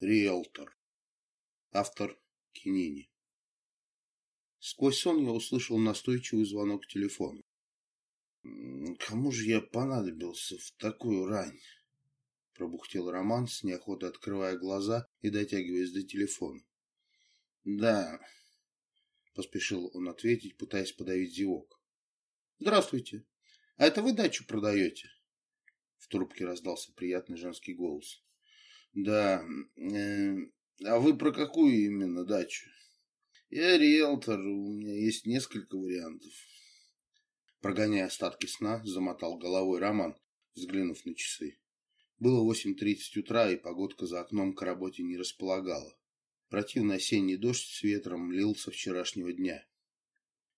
Риэлтор. Автор Кинини. Сквозь сон я услышал настойчивый звонок телефона. «Кому же я понадобился в такую рань?» Пробухтел Роман, с неохотой открывая глаза и дотягиваясь до телефона. «Да», — поспешил он ответить, пытаясь подавить зевок. «Здравствуйте. А это вы дачу продаете?» В трубке раздался приятный женский голос. Да. Э, а вы про какую именно дачу? Я риэлтор, у меня есть несколько вариантов. Прогоняя остатки сна, замотал головой Роман, взглянув на часы. Было 8.30 утра, и погодка за окном к работе не располагала. Противный осенний дождь с ветром лил со вчерашнего дня.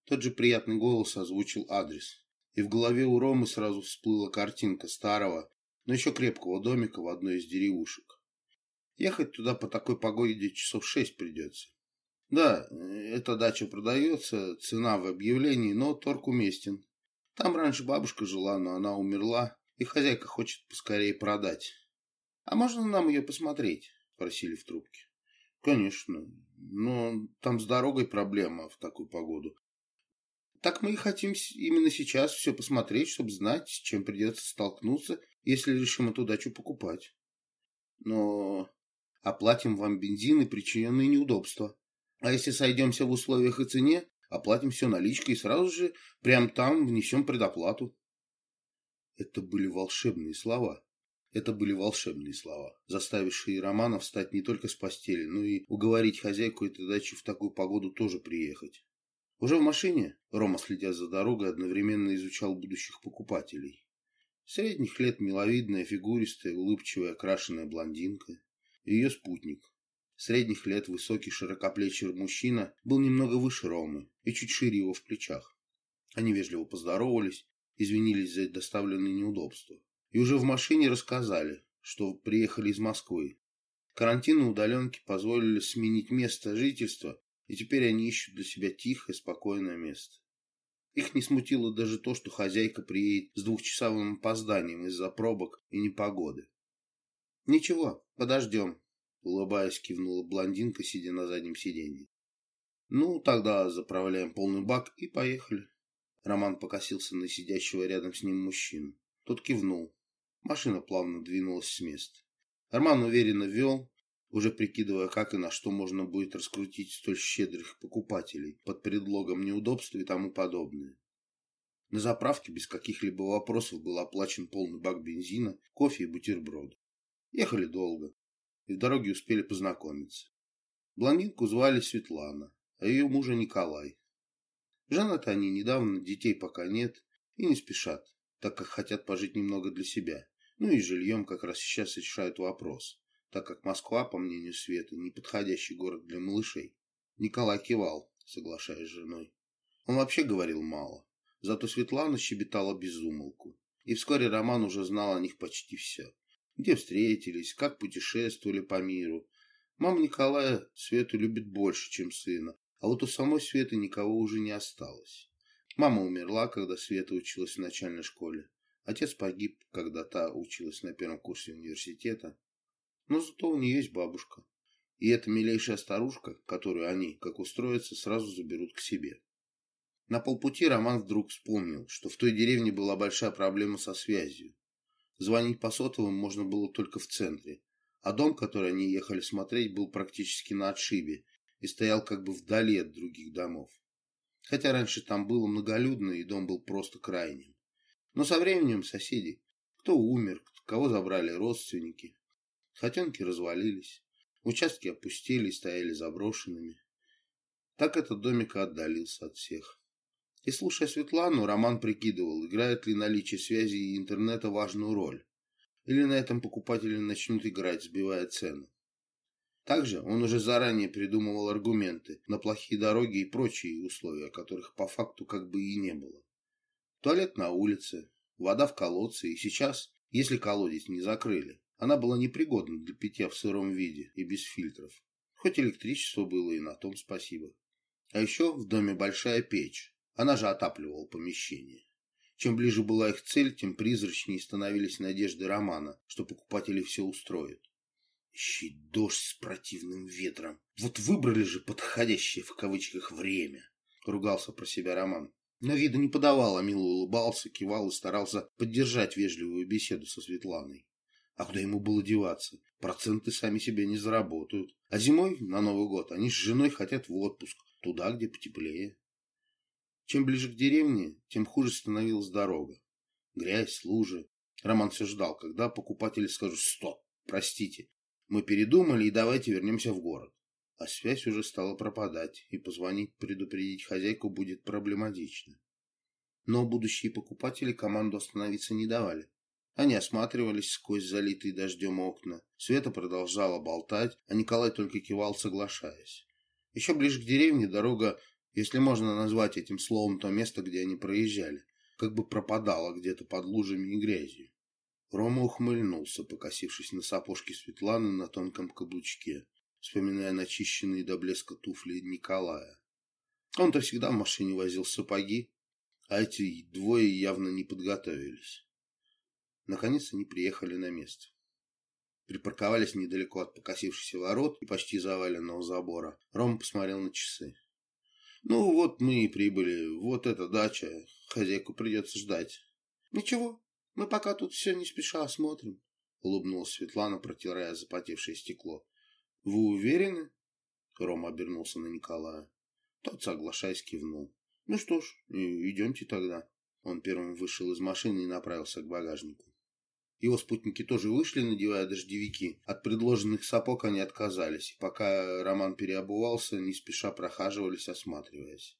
Тот же приятный голос озвучил адрес, и в голове у Ромы сразу всплыла картинка старого, но еще крепкого домика в одной из деревушек. Ехать туда по такой погоде часов шесть придется. Да, эта дача продается, цена в объявлении, но торг уместен. Там раньше бабушка жила, но она умерла, и хозяйка хочет поскорее продать. А можно нам ее посмотреть? Спросили в трубке. Конечно, но там с дорогой проблема в такую погоду. Так мы и хотим именно сейчас все посмотреть, чтобы знать, с чем придется столкнуться, если решим эту дачу покупать. Но Оплатим вам бензин и причиненные неудобства. А если сойдемся в условиях и цене, оплатим все наличкой и сразу же прямо там внесем предоплату. Это были волшебные слова. Это были волшебные слова, заставившие Романа встать не только с постели, но и уговорить хозяйку этой дачи в такую погоду тоже приехать. Уже в машине Рома, следя за дорогой, одновременно изучал будущих покупателей. Средних лет миловидная, фигуристая, улыбчивая, окрашенная блондинка ее спутник. Средних лет высокий широкоплечий мужчина был немного выше Ромы и чуть шире его в плечах. Они вежливо поздоровались, извинились за доставленные неудобства. И уже в машине рассказали, что приехали из Москвы. Карантин на удаленке позволили сменить место жительства, и теперь они ищут для себя тихое, спокойное место. Их не смутило даже то, что хозяйка приедет с двухчасовым опозданием из-за пробок и непогоды. «Ничего, подождем», — улыбаясь, кивнула блондинка, сидя на заднем сиденье. «Ну, тогда заправляем полный бак и поехали». Роман покосился на сидящего рядом с ним мужчину. Тот кивнул. Машина плавно двинулась с места. Роман уверенно вел, уже прикидывая, как и на что можно будет раскрутить столь щедрых покупателей под предлогом неудобства и тому подобное. На заправке без каких-либо вопросов был оплачен полный бак бензина, кофе и бутерброд. Ехали долго, и в дороге успели познакомиться. Блондинку звали Светлана, а ее мужа Николай. Женаты они недавно, детей пока нет и не спешат, так как хотят пожить немного для себя. Ну и жильем как раз сейчас решают вопрос, так как Москва, по мнению Светы, неподходящий город для малышей. Николай кивал, соглашаясь с женой. Он вообще говорил мало, зато Светлана щебетала без умолку. И вскоре Роман уже знал о них почти все где встретились, как путешествовали по миру. Мама Николая Свету любит больше, чем сына, а вот у самой Светы никого уже не осталось. Мама умерла, когда Света училась в начальной школе. Отец погиб, когда та училась на первом курсе университета. Но зато у нее есть бабушка. И эта милейшая старушка, которую они, как устроятся, сразу заберут к себе. На полпути Роман вдруг вспомнил, что в той деревне была большая проблема со связью. Звонить по сотовым можно было только в центре, а дом, который они ехали смотреть, был практически на отшибе и стоял как бы вдали от других домов. Хотя раньше там было многолюдно, и дом был просто крайним. Но со временем соседи, кто умер, кого забрали родственники, хотенки развалились, участки опустили и стояли заброшенными. Так этот домик отдалился от всех. И слушая Светлану, Роман прикидывал, играет ли наличие связи и интернета важную роль. Или на этом покупатели начнут играть, сбивая цену. Также он уже заранее придумывал аргументы на плохие дороги и прочие условия, которых по факту как бы и не было. Туалет на улице, вода в колодце, и сейчас, если колодец не закрыли, она была непригодна для питья в сыром виде и без фильтров. Хоть электричество было и на том спасибо. А еще в доме большая печь, она же отапливала помещение. Чем ближе была их цель, тем призрачнее становились надежды Романа, что покупатели все устроят. Еще дождь с противным ветром. Вот выбрали же подходящее в кавычках время. Ругался про себя Роман. Но вида не подавал, а мило улыбался, кивал и старался поддержать вежливую беседу со Светланой. А куда ему было деваться? Проценты сами себе не заработают. А зимой, на Новый год, они с женой хотят в отпуск. Туда, где потеплее. Чем ближе к деревне, тем хуже становилась дорога. Грязь, лужи. Роман все ждал, когда покупатели скажут «Стоп! Простите, мы передумали и давайте вернемся в город». А связь уже стала пропадать, и позвонить предупредить хозяйку будет проблематично. Но будущие покупатели команду остановиться не давали. Они осматривались сквозь залитые дождем окна. Света продолжала болтать, а Николай только кивал, соглашаясь. Еще ближе к деревне дорога, если можно назвать этим словом то место, где они проезжали, как бы пропадала где-то под лужами и грязью. Рома ухмыльнулся, покосившись на сапожки Светланы на тонком каблучке, вспоминая начищенные до блеска туфли Николая. Он-то всегда в машине возил сапоги, а эти двое явно не подготовились. Наконец они приехали на место. Припарковались недалеко от покосившихся ворот и почти заваленного забора. Рома посмотрел на часы. «Ну вот мы и прибыли. Вот эта дача. Хозяйку придется ждать». «Ничего, мы пока тут все не спеша осмотрим», — улыбнулась Светлана, протирая запотевшее стекло. «Вы уверены?» Рома обернулся на Николая. Тот, соглашаясь, кивнул. «Ну что ж, идемте тогда». Он первым вышел из машины и направился к багажнику. Его спутники тоже вышли, надевая дождевики. От предложенных сапог они отказались, пока Роман переобувался, не спеша прохаживались, осматриваясь.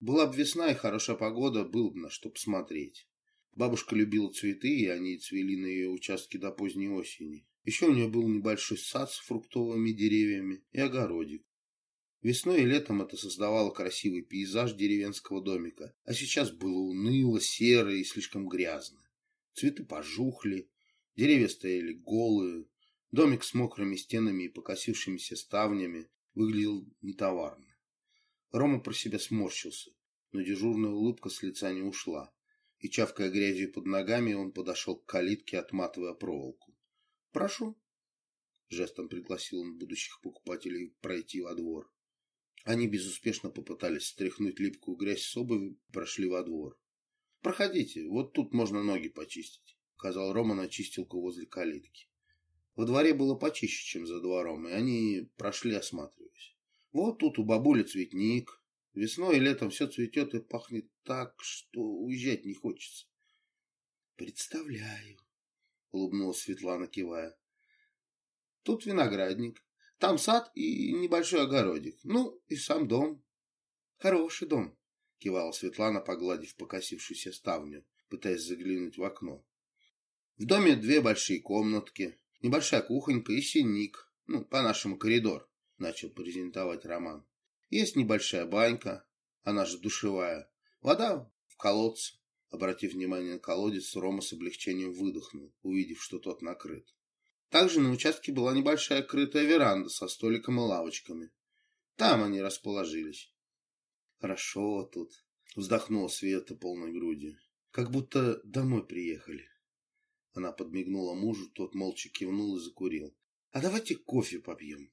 Была бы весна и хорошая погода, было бы на что посмотреть. Бабушка любила цветы, и они цвели на ее участке до поздней осени. Еще у нее был небольшой сад с фруктовыми деревьями и огородик. Весной и летом это создавало красивый пейзаж деревенского домика, а сейчас было уныло, серо и слишком грязно. Цветы пожухли, деревья стояли голые, домик с мокрыми стенами и покосившимися ставнями выглядел нетоварно. Рома про себя сморщился, но дежурная улыбка с лица не ушла, и, чавкая грязью под ногами, он подошел к калитке, отматывая проволоку. «Прошу», — жестом пригласил он будущих покупателей пройти во двор. Они безуспешно попытались стряхнуть липкую грязь с обуви, прошли во двор. «Проходите, вот тут можно ноги почистить», — сказал Рома на чистилку возле калитки. Во дворе было почище, чем за двором, и они прошли, осматриваясь. Вот тут у бабули цветник. Весной и летом все цветет и пахнет так, что уезжать не хочется. «Представляю», — улыбнулась Светлана, кивая. «Тут виноградник, там сад и небольшой огородик, ну и сам дом. Хороший дом, кивала Светлана, погладив покосившуюся ставню, пытаясь заглянуть в окно. В доме две большие комнатки, небольшая кухонька и синик, ну, по-нашему коридор, начал презентовать Роман. Есть небольшая банька, она же душевая, вода в колодце. Обратив внимание на колодец, Рома с облегчением выдохнул, увидев, что тот накрыт. Также на участке была небольшая крытая веранда со столиком и лавочками. Там они расположились. Хорошо тут, вздохнула Света полной грудью. Как будто домой приехали. Она подмигнула мужу, тот молча кивнул и закурил. А давайте кофе попьем.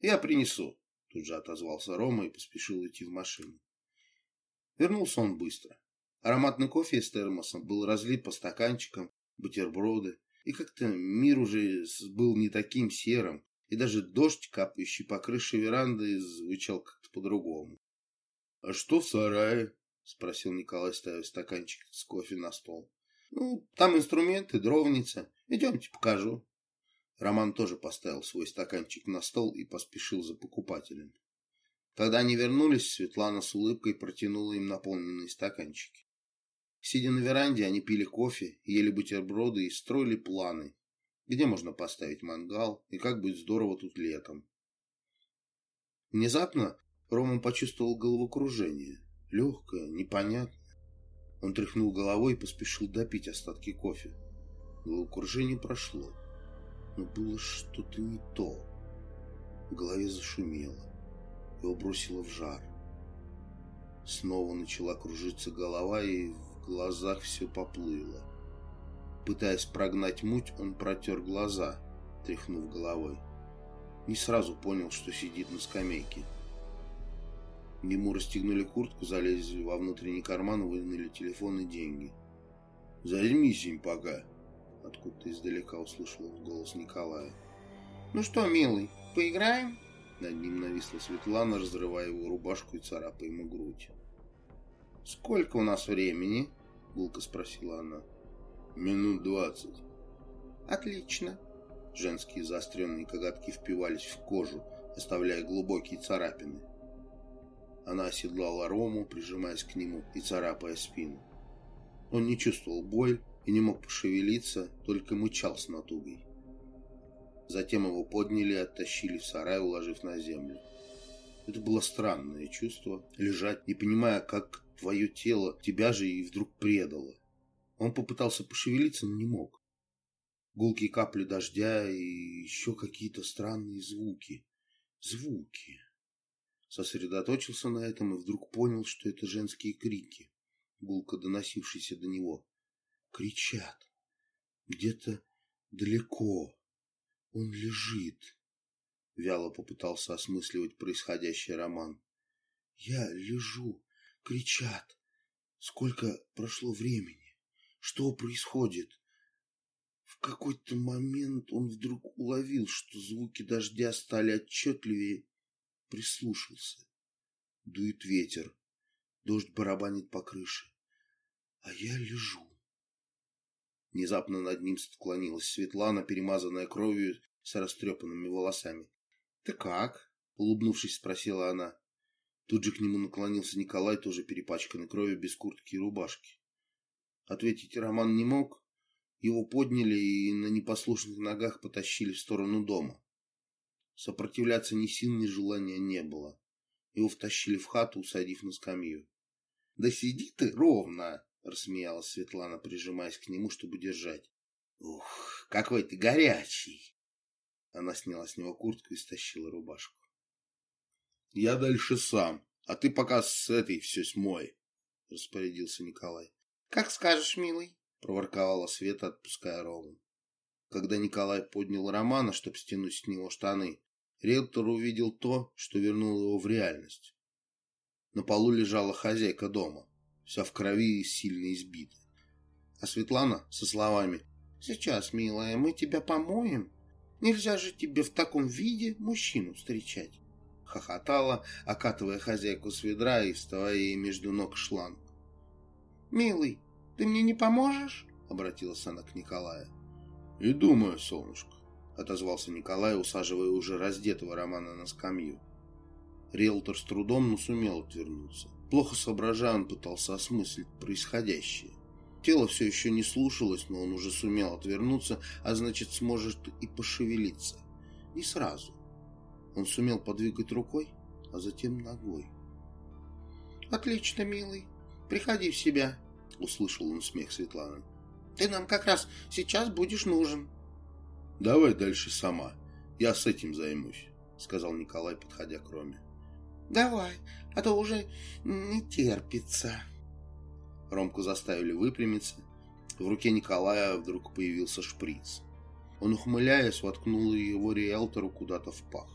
Я принесу, тут же отозвался Рома и поспешил идти в машину. Вернулся он быстро. Ароматный кофе из термоса был разлит по стаканчикам, бутерброды, и как-то мир уже был не таким серым, и даже дождь, капающий по крыше веранды, звучал как-то по-другому. «А что в сарае?» — спросил Николай, ставя стаканчик с кофе на стол. «Ну, там инструменты, дровница. Идемте, покажу». Роман тоже поставил свой стаканчик на стол и поспешил за покупателем. Когда они вернулись, Светлана с улыбкой протянула им наполненные стаканчики. Сидя на веранде, они пили кофе, ели бутерброды и строили планы, где можно поставить мангал и как будет здорово тут летом. Внезапно Рома почувствовал головокружение. Легкое, непонятное. Он тряхнул головой и поспешил допить остатки кофе. Головокружение прошло. Но было что-то не то. В голове зашумело. Его бросило в жар. Снова начала кружиться голова, и в глазах все поплыло. Пытаясь прогнать муть, он протер глаза. тряхнув головой. Не сразу понял, что сидит на скамейке. Ему расстегнули куртку, залезли во внутренний карман, вынули телефон и деньги. «Займись им пока», — откуда-то издалека услышал голос Николая. «Ну что, милый, поиграем?» Над ним нависла Светлана, разрывая его рубашку и царапая ему грудь. «Сколько у нас времени?» — гулко спросила она. «Минут двадцать». «Отлично». Женские заостренные коготки впивались в кожу, оставляя глубокие царапины. Она оседлала Рому, прижимаясь к нему и царапая спину. Он не чувствовал боль и не мог пошевелиться, только мычал с натугой. Затем его подняли и оттащили в сарай, уложив на землю. Это было странное чувство — лежать, не понимая, как твое тело тебя же и вдруг предало. Он попытался пошевелиться, но не мог. Гулкие капли дождя и еще какие-то странные звуки. Звуки. Сосредоточился на этом и вдруг понял, что это женские крики, гулко доносившиеся до него. Кричат. Где-то далеко. Он лежит. Вяло попытался осмысливать происходящее Роман. Я лежу. Кричат. Сколько прошло времени? Что происходит? В какой-то момент он вдруг уловил, что звуки дождя стали отчетливее, прислушался. Дует ветер, дождь барабанит по крыше, а я лежу. Внезапно над ним склонилась Светлана, перемазанная кровью с растрепанными волосами. — Ты как? — улыбнувшись, спросила она. Тут же к нему наклонился Николай, тоже перепачканный кровью, без куртки и рубашки. Ответить Роман не мог. Его подняли и на непослушных ногах потащили в сторону дома. Сопротивляться ни сил, ни желания не было. Его втащили в хату, усадив на скамью. — Да сиди ты ровно! — рассмеялась Светлана, прижимаясь к нему, чтобы держать. «Ух, какой ты горячий!» Она сняла с него куртку и стащила рубашку. «Я дальше сам, а ты пока с этой все смой», — распорядился Николай. «Как скажешь, милый», — проворковала Света, отпуская Рому. Когда Николай поднял Романа, чтобы стянуть с него штаны, риэлтор увидел то, что вернуло его в реальность. На полу лежала хозяйка дома вся в крови и сильно избита. А Светлана со словами «Сейчас, милая, мы тебя помоем. Нельзя же тебе в таком виде мужчину встречать». Хохотала, окатывая хозяйку с ведра и вставая ей между ног шланг. «Милый, ты мне не поможешь?» — обратилась она к Николаю. «И думаю, солнышко», — отозвался Николай, усаживая уже раздетого Романа на скамью. Риэлтор с трудом, но сумел отвернуться. Плохо соображая, он пытался осмыслить происходящее. Тело все еще не слушалось, но он уже сумел отвернуться, а значит сможет и пошевелиться. Не сразу. Он сумел подвигать рукой, а затем ногой. «Отлично, милый. Приходи в себя», — услышал он смех Светланы. «Ты нам как раз сейчас будешь нужен». «Давай дальше сама. Я с этим займусь», — сказал Николай, подходя к Роме. Давай, а то уже не терпится. Ромку заставили выпрямиться. В руке Николая вдруг появился шприц. Он, ухмыляясь, воткнул его риэлтору куда-то в пах.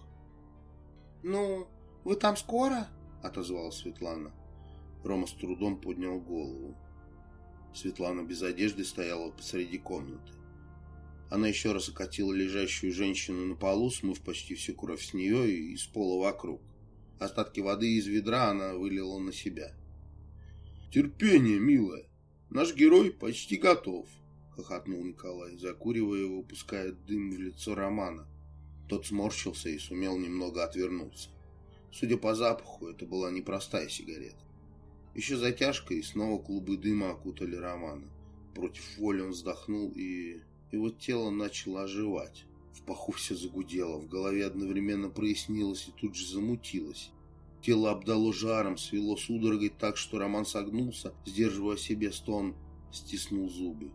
«Ну, вы там скоро?» — отозвалась Светлана. Рома с трудом поднял голову. Светлана без одежды стояла посреди комнаты. Она еще раз окатила лежащую женщину на полу, смыв почти всю кровь с нее и из пола вокруг. Остатки воды из ведра она вылила на себя. «Терпение, милая! Наш герой почти готов!» — хохотнул Николай, закуривая и выпуская дым в лицо Романа. Тот сморщился и сумел немного отвернуться. Судя по запаху, это была непростая сигарета. Еще затяжка, и снова клубы дыма окутали Романа. Против воли он вздохнул, и его тело начало оживать. В паху все загудело, в голове одновременно прояснилось и тут же замутилось. Тело обдало жаром, свело судорогой так, что Роман согнулся, сдерживая себе стон, стиснул зубы.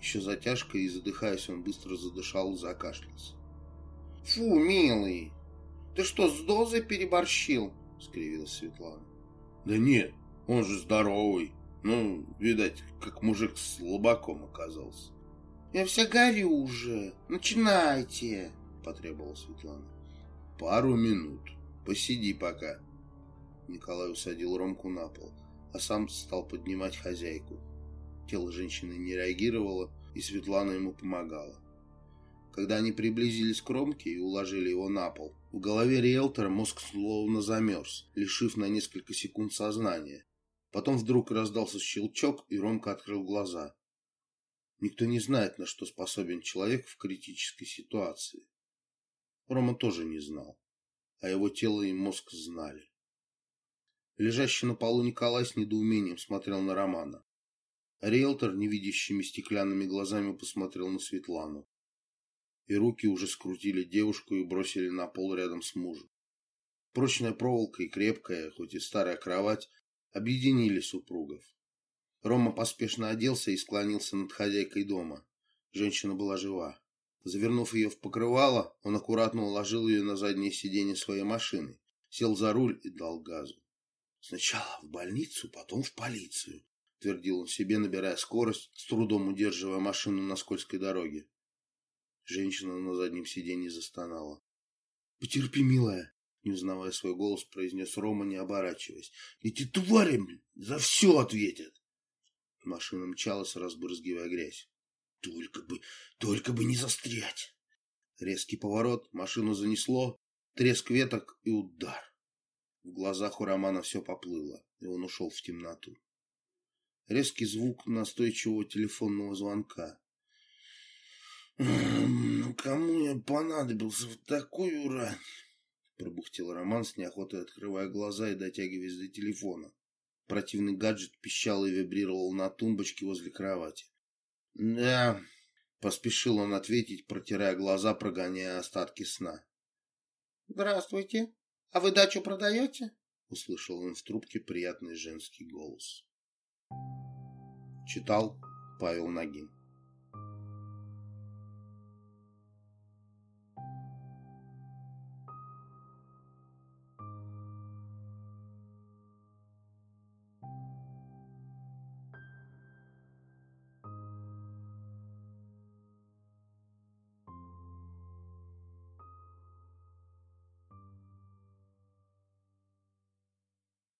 Еще затяжка, и задыхаясь, он быстро задышал и закашлялся. «Фу, милый, ты что, с дозой переборщил?» — скривилась Светлана. «Да нет, он же здоровый. Ну, видать, как мужик с лобаком оказался». Я вся горю уже. Начинайте, потребовала Светлана. Пару минут. Посиди пока. Николай усадил Ромку на пол, а сам стал поднимать хозяйку. Тело женщины не реагировало, и Светлана ему помогала. Когда они приблизились к Ромке и уложили его на пол, в голове риэлтора мозг словно замерз, лишив на несколько секунд сознания. Потом вдруг раздался щелчок, и Ромка открыл глаза. Никто не знает, на что способен человек в критической ситуации. Рома тоже не знал, а его тело и мозг знали. Лежащий на полу Николай с недоумением смотрел на Романа. Риэлтор невидящими стеклянными глазами посмотрел на Светлану. И руки уже скрутили девушку и бросили на пол рядом с мужем. Прочная проволока и крепкая, хоть и старая кровать, объединили супругов. Рома поспешно оделся и склонился над хозяйкой дома. Женщина была жива. Завернув ее в покрывало, он аккуратно уложил ее на заднее сиденье своей машины, сел за руль и дал газу. «Сначала в больницу, потом в полицию», — твердил он себе, набирая скорость, с трудом удерживая машину на скользкой дороге. Женщина на заднем сиденье застонала. «Потерпи, милая», — не узнавая свой голос, произнес Рома, не оборачиваясь. «Эти твари за все ответят!» Машина мчалась, разбрызгивая грязь. Только бы, только бы не застрять. Резкий поворот, машину занесло, треск веток и удар. В глазах у Романа все поплыло, и он ушел в темноту. Резкий звук настойчивого телефонного звонка. «Ну, кому я понадобился в такую рань?» Пробухтел Роман с неохотой, открывая глаза и дотягиваясь до телефона. Противный гаджет пищал и вибрировал на тумбочке возле кровати. «Да», — поспешил он ответить, протирая глаза, прогоняя остатки сна. «Здравствуйте. А вы дачу продаете?» — услышал он в трубке приятный женский голос. Читал Павел Нагин.